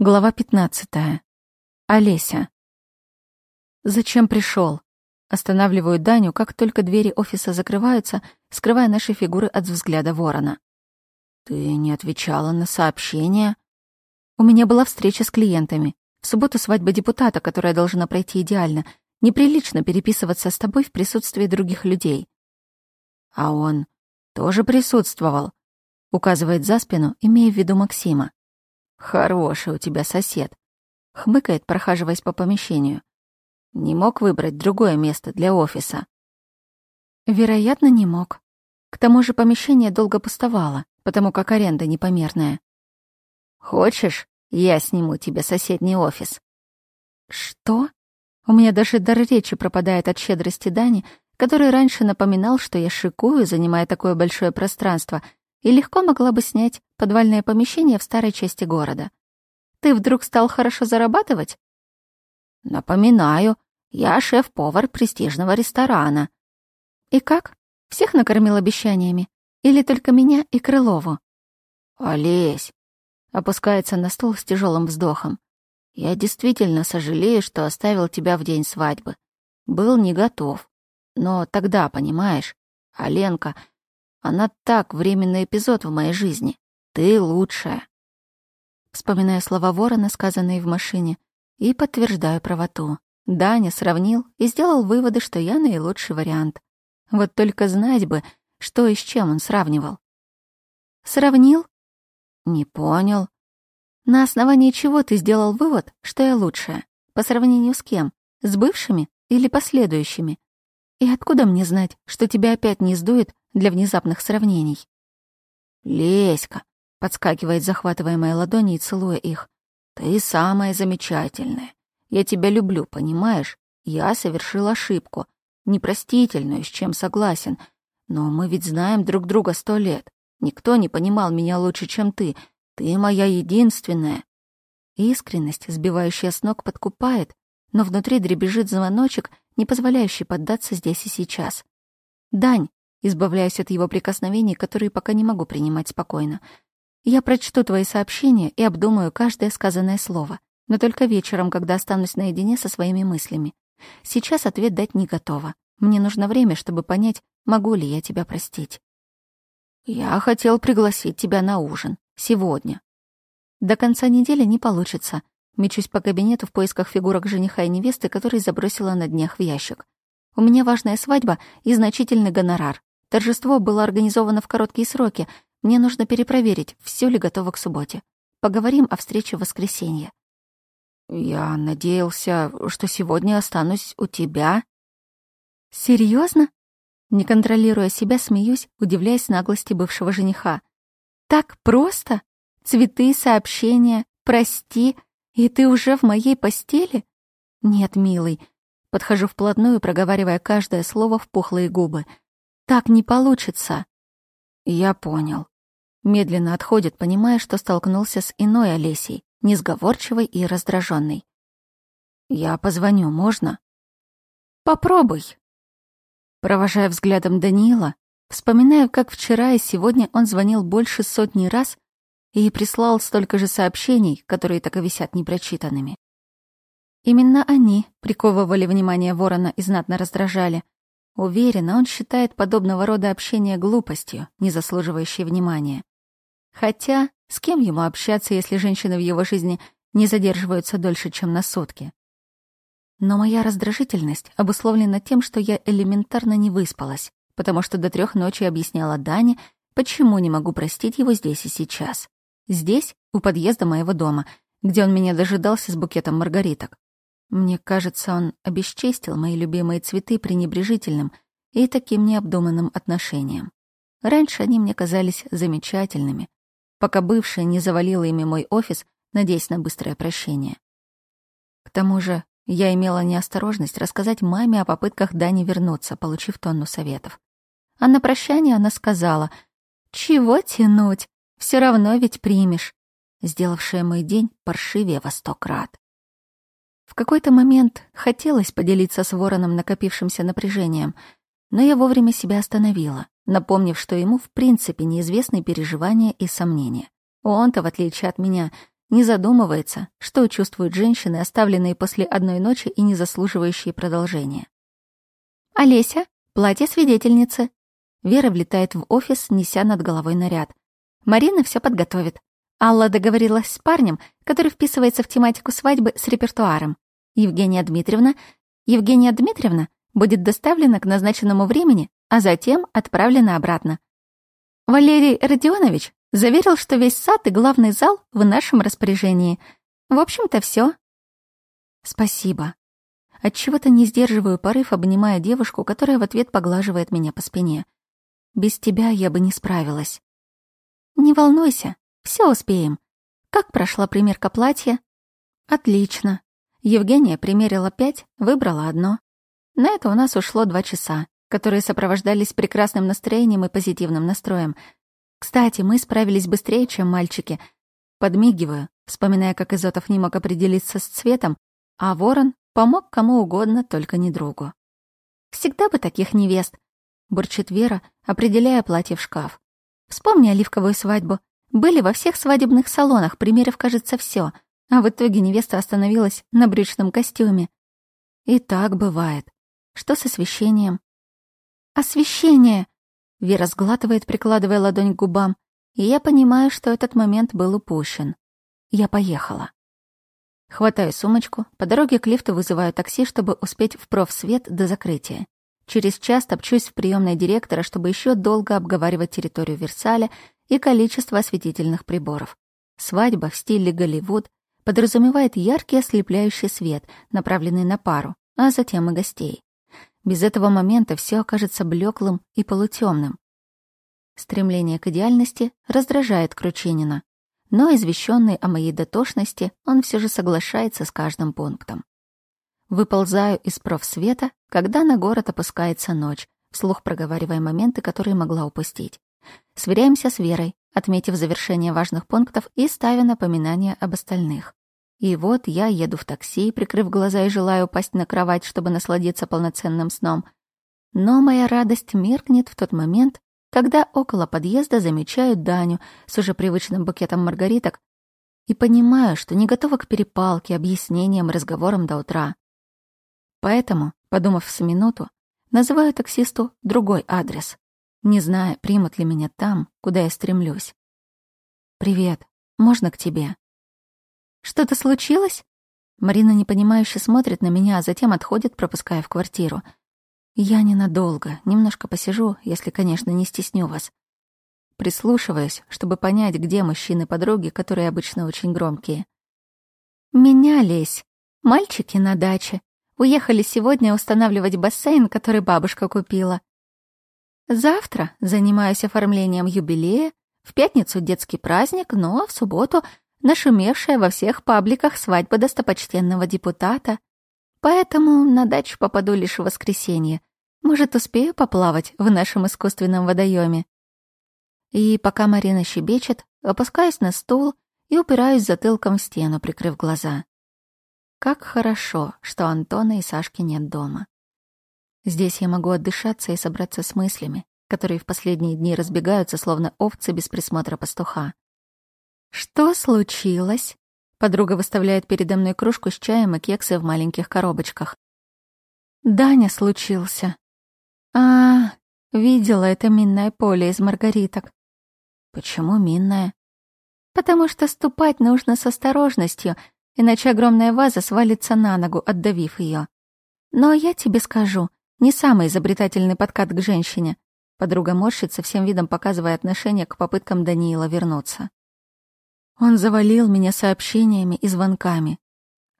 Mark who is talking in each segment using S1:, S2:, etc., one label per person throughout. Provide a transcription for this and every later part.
S1: Глава 15. Олеся. Зачем пришел? Останавливаю Даню, как только двери офиса закрываются, скрывая наши фигуры от взгляда ворона. Ты не отвечала на сообщения? У меня была встреча с клиентами. В субботу свадьба депутата, которая должна пройти идеально. Неприлично переписываться с тобой в присутствии других людей. А он тоже присутствовал, указывает за спину, имея в виду Максима. «Хороший у тебя сосед», — хмыкает, прохаживаясь по помещению. «Не мог выбрать другое место для офиса?» «Вероятно, не мог. К тому же помещение долго пустовало, потому как аренда непомерная». «Хочешь, я сниму тебе соседний офис?» «Что?» У меня даже дар речи пропадает от щедрости Дани, который раньше напоминал, что я шикую, занимая такое большое пространство, и легко могла бы снять подвальное помещение в старой части города. Ты вдруг стал хорошо зарабатывать? Напоминаю, я шеф-повар престижного ресторана. И как? Всех накормил обещаниями? Или только меня и Крылову? Олесь! Опускается на стол с тяжелым вздохом. Я действительно сожалею, что оставил тебя в день свадьбы. Был не готов. Но тогда, понимаешь, Аленка она так, временный эпизод в моей жизни. Ты лучшая. Вспоминаю слова ворона, сказанные в машине, и подтверждаю правоту. Даня сравнил и сделал выводы, что я наилучший вариант. Вот только знать бы, что и с чем он сравнивал. Сравнил? Не понял. На основании чего ты сделал вывод, что я лучшая? По сравнению с кем? С бывшими или последующими? И откуда мне знать, что тебя опять не сдует для внезапных сравнений. «Леська!» — подскакивает, захватывая мои ладони и целуя их. «Ты самая замечательная. Я тебя люблю, понимаешь? Я совершил ошибку. Непростительную, с чем согласен. Но мы ведь знаем друг друга сто лет. Никто не понимал меня лучше, чем ты. Ты моя единственная». Искренность, сбивающая с ног, подкупает, но внутри дребезжит звоночек, не позволяющий поддаться здесь и сейчас. «Дань, избавляясь от его прикосновений, которые пока не могу принимать спокойно. Я прочту твои сообщения и обдумаю каждое сказанное слово, но только вечером, когда останусь наедине со своими мыслями. Сейчас ответ дать не готова. Мне нужно время, чтобы понять, могу ли я тебя простить. Я хотел пригласить тебя на ужин. Сегодня. До конца недели не получится. Мечусь по кабинету в поисках фигурок жениха и невесты, которые забросила на днях в ящик. У меня важная свадьба и значительный гонорар. Торжество было организовано в короткие сроки. Мне нужно перепроверить, все ли готово к субботе. Поговорим о встрече в воскресенье. Я надеялся, что сегодня останусь у тебя. Серьезно? Не контролируя себя, смеюсь, удивляясь наглости бывшего жениха. Так просто? Цветы, сообщения, прости, и ты уже в моей постели? Нет, милый. Подхожу вплотную, проговаривая каждое слово в пухлые губы — так не получится. Я понял. Медленно отходит, понимая, что столкнулся с иной Олесей, несговорчивой и раздраженной. Я позвоню, можно? Попробуй. Провожая взглядом Даниила, вспоминаю, как вчера и сегодня он звонил больше сотни раз и прислал столько же сообщений, которые так и висят непрочитанными. Именно они приковывали внимание ворона и знатно раздражали, Уверена, он считает подобного рода общение глупостью, не заслуживающей внимания. Хотя, с кем ему общаться, если женщины в его жизни не задерживаются дольше, чем на сутки? Но моя раздражительность обусловлена тем, что я элементарно не выспалась, потому что до трех ночи объясняла Дане, почему не могу простить его здесь и сейчас. Здесь, у подъезда моего дома, где он меня дожидался с букетом маргариток. Мне кажется, он обесчестил мои любимые цветы пренебрежительным и таким необдуманным отношением. Раньше они мне казались замечательными, пока бывшая не завалила ими мой офис, надеясь на быстрое прощение. К тому же я имела неосторожность рассказать маме о попытках Дани вернуться, получив тонну советов. А на прощание она сказала, «Чего тянуть? Все равно ведь примешь», сделавшая мой день паршивее во сто крат. В какой-то момент хотелось поделиться с Вороном накопившимся напряжением, но я вовремя себя остановила, напомнив, что ему в принципе неизвестны переживания и сомнения. Он-то, в отличие от меня, не задумывается, что чувствуют женщины, оставленные после одной ночи и не заслуживающие продолжения. «Олеся, платье свидетельницы». Вера влетает в офис, неся над головой наряд. Марина все подготовит. Алла договорилась с парнем, который вписывается в тематику свадьбы с репертуаром. Евгения Дмитриевна... Евгения Дмитриевна будет доставлена к назначенному времени, а затем отправлена обратно. Валерий Родионович заверил, что весь сад и главный зал в нашем распоряжении. В общем-то, все. Спасибо. Отчего-то не сдерживаю порыв, обнимая девушку, которая в ответ поглаживает меня по спине. Без тебя я бы не справилась. Не волнуйся, все успеем. Как прошла примерка платья? Отлично. Евгения примерила пять, выбрала одно. На это у нас ушло два часа, которые сопровождались прекрасным настроением и позитивным настроем. Кстати, мы справились быстрее, чем мальчики. Подмигиваю, вспоминая, как Изотов не мог определиться с цветом, а Ворон помог кому угодно, только не другу. «Всегда бы таких невест», — бурчит Вера, определяя платье в шкаф. Вспомни оливковую свадьбу. Были во всех свадебных салонах, примеров, кажется, все, а в итоге невеста остановилась на брючном костюме. И так бывает. Что с освещением? Освещение! Вера сглатывает, прикладывая ладонь к губам, и я понимаю, что этот момент был упущен. Я поехала. Хватаю сумочку, по дороге к лифту вызываю такси, чтобы успеть в профсвет до закрытия. Через час топчусь в приемной директора, чтобы еще долго обговаривать территорию Версаля и количество осветительных приборов. Свадьба в стиле Голливуд подразумевает яркий ослепляющий свет, направленный на пару, а затем и гостей. Без этого момента все окажется блеклым и полутемным. Стремление к идеальности раздражает Кручинина, но извещенный о моей дотошности, он все же соглашается с каждым пунктом. Выползаю из профсвета, когда на город опускается ночь, вслух проговаривая моменты, которые могла упустить. Сверяемся с Верой, отметив завершение важных пунктов и ставя напоминания об остальных. И вот я еду в такси, прикрыв глаза и желаю упасть на кровать, чтобы насладиться полноценным сном. Но моя радость меркнет в тот момент, когда около подъезда замечаю Даню с уже привычным букетом маргариток и понимаю, что не готова к перепалке, объяснениям и разговорам до утра. Поэтому, подумав с минуту, называю таксисту другой адрес, не зная, примут ли меня там, куда я стремлюсь. «Привет, можно к тебе?» «Что-то случилось?» Марина непонимающе смотрит на меня, а затем отходит, пропуская в квартиру. «Я ненадолго, немножко посижу, если, конечно, не стесню вас». Прислушиваясь, чтобы понять, где мужчины-подруги, которые обычно очень громкие. «Меня, Лесь, мальчики на даче, Уехали сегодня устанавливать бассейн, который бабушка купила. Завтра занимаюсь оформлением юбилея, в пятницу детский праздник, ну а в субботу нашумевшая во всех пабликах свадьба достопочтенного депутата. Поэтому на дачу попаду лишь в воскресенье. Может, успею поплавать в нашем искусственном водоеме. И пока Марина щебечет, опускаюсь на стул и упираюсь затылком в стену, прикрыв глаза. Как хорошо, что Антона и Сашки нет дома. Здесь я могу отдышаться и собраться с мыслями, которые в последние дни разбегаются, словно овцы без присмотра пастуха. «Что случилось?» Подруга выставляет передо мной кружку с чаем и кексы в маленьких коробочках. «Даня случился». «А, видела это минное поле из маргариток». «Почему минное?» «Потому что ступать нужно с осторожностью иначе огромная ваза свалится на ногу, отдавив ее. Но я тебе скажу, не самый изобретательный подкат к женщине. Подруга морщится, всем видом показывая отношение к попыткам Даниила вернуться. Он завалил меня сообщениями и звонками.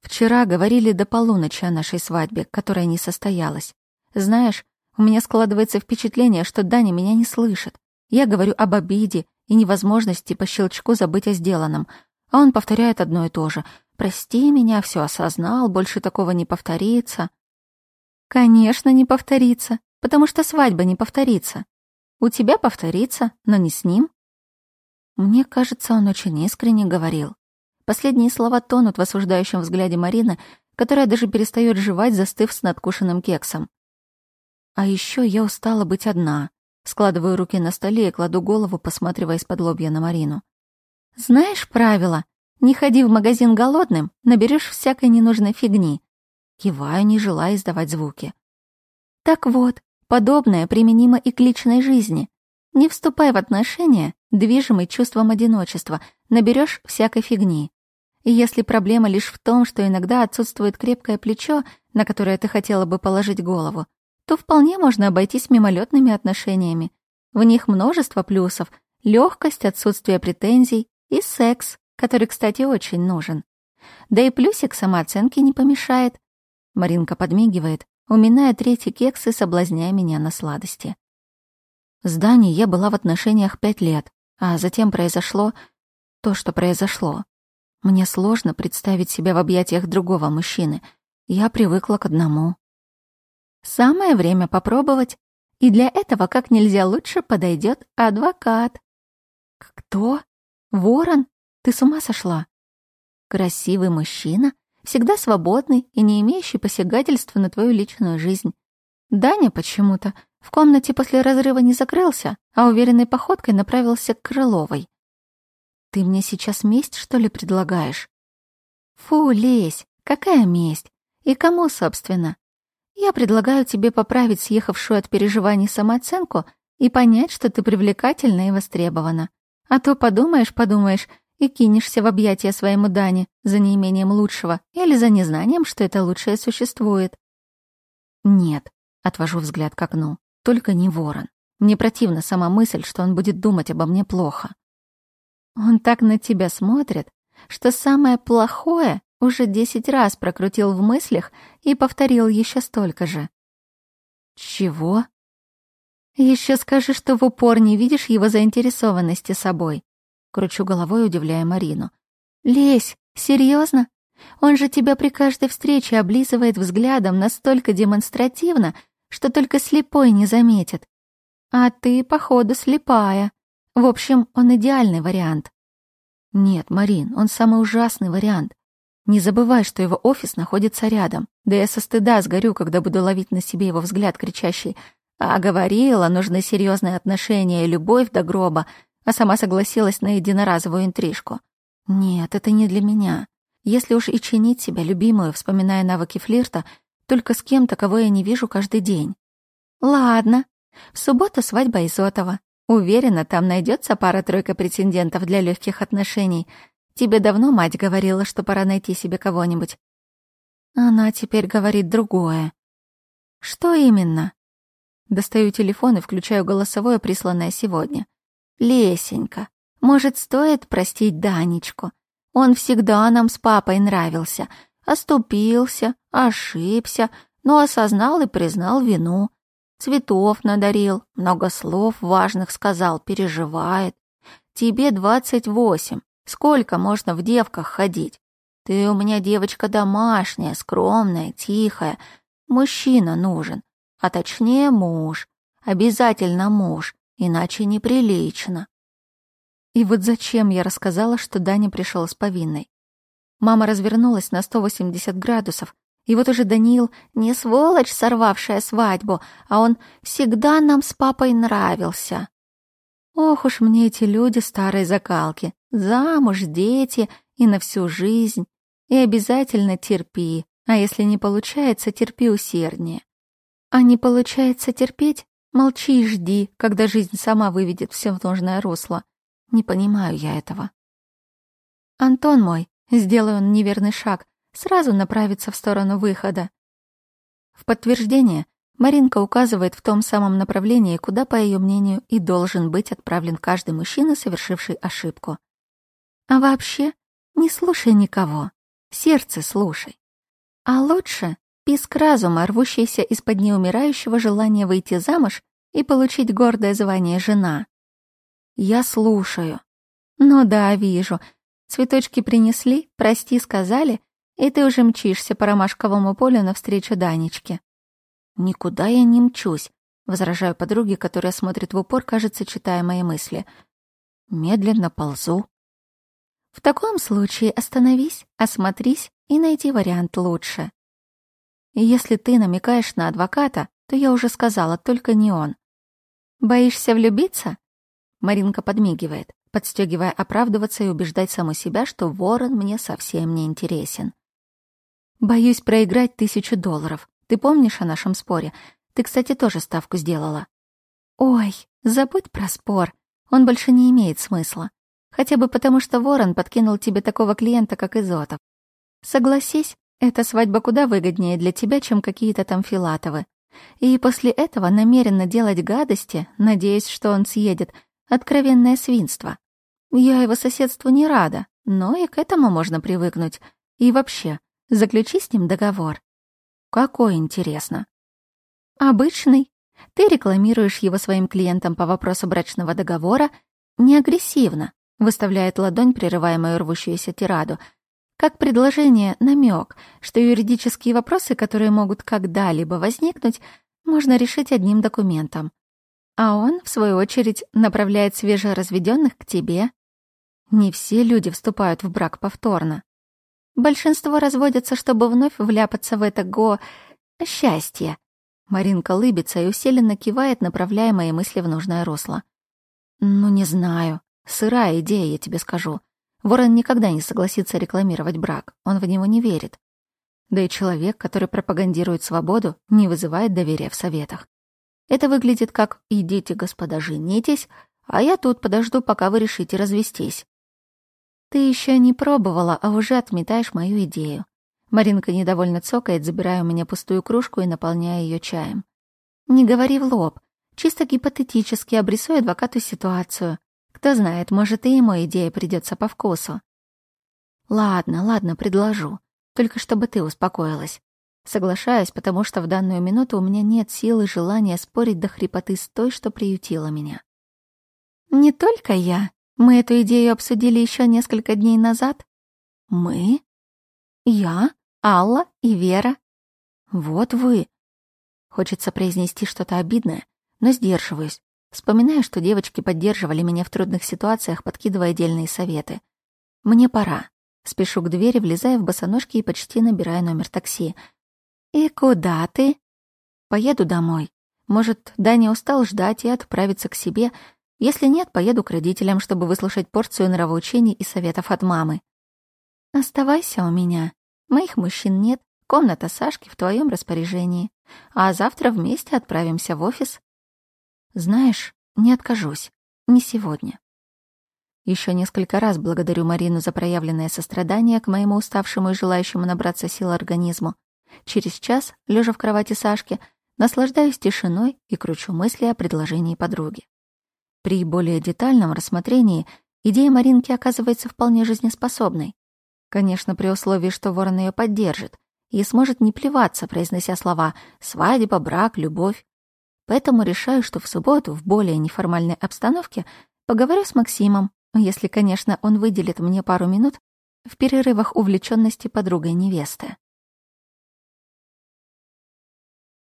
S1: Вчера говорили до полуночи о нашей свадьбе, которая не состоялась. Знаешь, у меня складывается впечатление, что Даня меня не слышит. Я говорю об обиде и невозможности по щелчку забыть о сделанном, а он повторяет одно и то же. «Прости меня, все осознал, больше такого не повторится». «Конечно, не повторится, потому что свадьба не повторится. У тебя повторится, но не с ним». Мне кажется, он очень искренне говорил. Последние слова тонут в осуждающем взгляде Марины, которая даже перестает жевать, застыв с надкушенным кексом. А еще я устала быть одна. Складываю руки на столе и кладу голову, посматривая из-под лобья на Марину. Знаешь правила? Не ходи в магазин голодным, наберешь всякой ненужной фигни. Киваю, не желая издавать звуки. Так вот, подобное применимо и к личной жизни. Не вступай в отношения, движимый чувством одиночества, наберешь всякой фигни. И если проблема лишь в том, что иногда отсутствует крепкое плечо, на которое ты хотела бы положить голову, то вполне можно обойтись мимолетными отношениями. В них множество плюсов, легкость, отсутствие претензий и секс, который, кстати, очень нужен. Да и плюсик самооценки не помешает. Маринка подмигивает, уминая третий кекс и соблазняя меня на сладости. С Даней я была в отношениях пять лет, а затем произошло то, что произошло. Мне сложно представить себя в объятиях другого мужчины. Я привыкла к одному. Самое время попробовать, и для этого как нельзя лучше подойдет адвокат. Кто? Ворон? Ты с ума сошла? Красивый мужчина, всегда свободный и не имеющий посягательства на твою личную жизнь. Даня почему-то в комнате после разрыва не закрылся, а уверенной походкой направился к Крыловой. Ты мне сейчас месть, что ли, предлагаешь? Фу, лезь, какая месть? И кому, собственно? Я предлагаю тебе поправить съехавшую от переживаний самооценку и понять, что ты привлекательна и востребована. А то подумаешь, подумаешь и кинешься в объятия своему Дане за неимением лучшего или за незнанием, что это лучшее существует. Нет, отвожу взгляд к окну. Только не ворон. Мне противна сама мысль, что он будет думать обо мне плохо. Он так на тебя смотрит, что самое плохое уже десять раз прокрутил в мыслях и повторил еще столько же. Чего? Еще скажи, что в упор не видишь его заинтересованности собой. Кручу головой, удивляя Марину. Лесь, серьезно? Он же тебя при каждой встрече облизывает взглядом настолько демонстративно, что только слепой не заметит. А ты, походу, слепая. В общем, он идеальный вариант. Нет, Марин, он самый ужасный вариант. Не забывай, что его офис находится рядом. Да я со стыда сгорю, когда буду ловить на себе его взгляд, кричащий «А говорила, нужны серьезные отношения и любовь до гроба», а сама согласилась на единоразовую интрижку. Нет, это не для меня. Если уж и чинить себя любимую, вспоминая навыки флирта, только с кем-то, кого я не вижу каждый день. Ладно. В субботу свадьба Изотова. Уверена, там найдется пара-тройка претендентов для легких отношений. Тебе давно мать говорила, что пора найти себе кого-нибудь. Она теперь говорит другое. Что именно? Достаю телефон и включаю голосовое, присланное сегодня. Лесенька, может, стоит простить Данечку? Он всегда нам с папой нравился, Оступился, ошибся, но осознал и признал вину. Цветов надарил, много слов важных сказал, переживает. Тебе двадцать восемь. Сколько можно в девках ходить? Ты у меня девочка домашняя, скромная, тихая. Мужчина нужен, а точнее муж. Обязательно муж, иначе неприлично. И вот зачем я рассказала, что Даня пришел с повинной? Мама развернулась на 180 градусов, и вот уже Даниил не сволочь, сорвавшая свадьбу, а он всегда нам с папой нравился. Ох уж мне эти люди старой закалки. Замуж, дети и на всю жизнь. И обязательно терпи, а если не получается, терпи усерднее. А не получается терпеть? Молчи и жди, когда жизнь сама выведет все в нужное русло. Не понимаю я этого. Антон мой, Сделай он неверный шаг, сразу направится в сторону выхода. В подтверждение Маринка указывает в том самом направлении, куда, по ее мнению, и должен быть отправлен каждый мужчина, совершивший ошибку. А вообще, не слушай никого, сердце слушай. А лучше писк разума, рвущийся из-под неумирающего желания выйти замуж и получить гордое звание жена. Я слушаю. Ну да, вижу, Цветочки принесли, прости сказали, и ты уже мчишься по ромашковому полю навстречу Данечке. Никуда я не мчусь, возражаю подруге, которая смотрит в упор, кажется, читая мои мысли. Медленно ползу. В таком случае остановись, осмотрись и найди вариант лучше. И если ты намекаешь на адвоката, то я уже сказала, только не он. Боишься влюбиться? Маринка подмигивает. подстегивая оправдываться и убеждать саму себя, что ворон мне совсем не интересен. Боюсь проиграть тысячу долларов. Ты помнишь о нашем споре? Ты, кстати, тоже ставку сделала. Ой, забудь про спор. Он больше не имеет смысла. Хотя бы потому, что Ворон подкинул тебе такого клиента, как Изотов. Согласись, эта свадьба куда выгоднее для тебя, чем какие-то там Филатовы. И после этого намеренно делать гадости, надеясь, что он съедет, откровенное свинство. Я его соседству не рада, но и к этому можно привыкнуть. И вообще, заключи с ним договор. Какой, интересно? Обычный. Ты рекламируешь его своим клиентам по вопросу брачного договора не агрессивно, выставляет ладонь, прерывая мою рвущуюся тираду, как предложение, намек, что юридические вопросы, которые могут когда-либо возникнуть, можно решить одним документом. А он, в свою очередь, направляет свежеразведенных к тебе. Не все люди вступают в брак повторно. Большинство разводятся, чтобы вновь вляпаться в это го... счастье. Маринка лыбится и усиленно кивает, направляя мои мысли в нужное русло. Ну, не знаю. Сырая идея, я тебе скажу. Ворон никогда не согласится рекламировать брак. Он в него не верит. Да и человек, который пропагандирует свободу, не вызывает доверия в советах. Это выглядит как «идите, господа, женитесь», а я тут подожду, пока вы решите развестись. Ты еще не пробовала, а уже отметаешь мою идею. Маринка недовольно цокает, забирая у меня пустую кружку и наполняя ее чаем. Не говори в лоб. Чисто гипотетически обрисуй адвокату ситуацию. Кто знает, может, и ему идея придется по вкусу. Ладно, ладно, предложу. Только чтобы ты успокоилась. Соглашаюсь, потому что в данную минуту у меня нет сил и желания спорить до хрипоты с той, что приютила меня. Не только я, мы эту идею обсудили еще несколько дней назад. Мы? Я, Алла и Вера. Вот вы. Хочется произнести что-то обидное, но сдерживаюсь. Вспоминаю, что девочки поддерживали меня в трудных ситуациях, подкидывая отдельные советы. Мне пора. Спешу к двери, влезая в босоножки и почти набирая номер такси. «И куда ты?» «Поеду домой. Может, Даня устал ждать и отправиться к себе, если нет, поеду к родителям, чтобы выслушать порцию нравоучений и советов от мамы. Оставайся у меня. Моих мужчин нет, комната Сашки в твоем распоряжении. А завтра вместе отправимся в офис. Знаешь, не откажусь. Не сегодня. Еще несколько раз благодарю Марину за проявленное сострадание к моему уставшему и желающему набраться сил организму. Через час, лежа в кровати Сашки, наслаждаюсь тишиной и кручу мысли о предложении подруги. При более детальном рассмотрении идея Маринки оказывается вполне жизнеспособной. Конечно, при условии, что Ворон ее поддержит и сможет не плеваться, произнося слова «свадьба», «брак», «любовь». Поэтому решаю, что в субботу в более неформальной обстановке поговорю с Максимом, если, конечно, он выделит мне пару минут в перерывах увлеченности подругой невесты.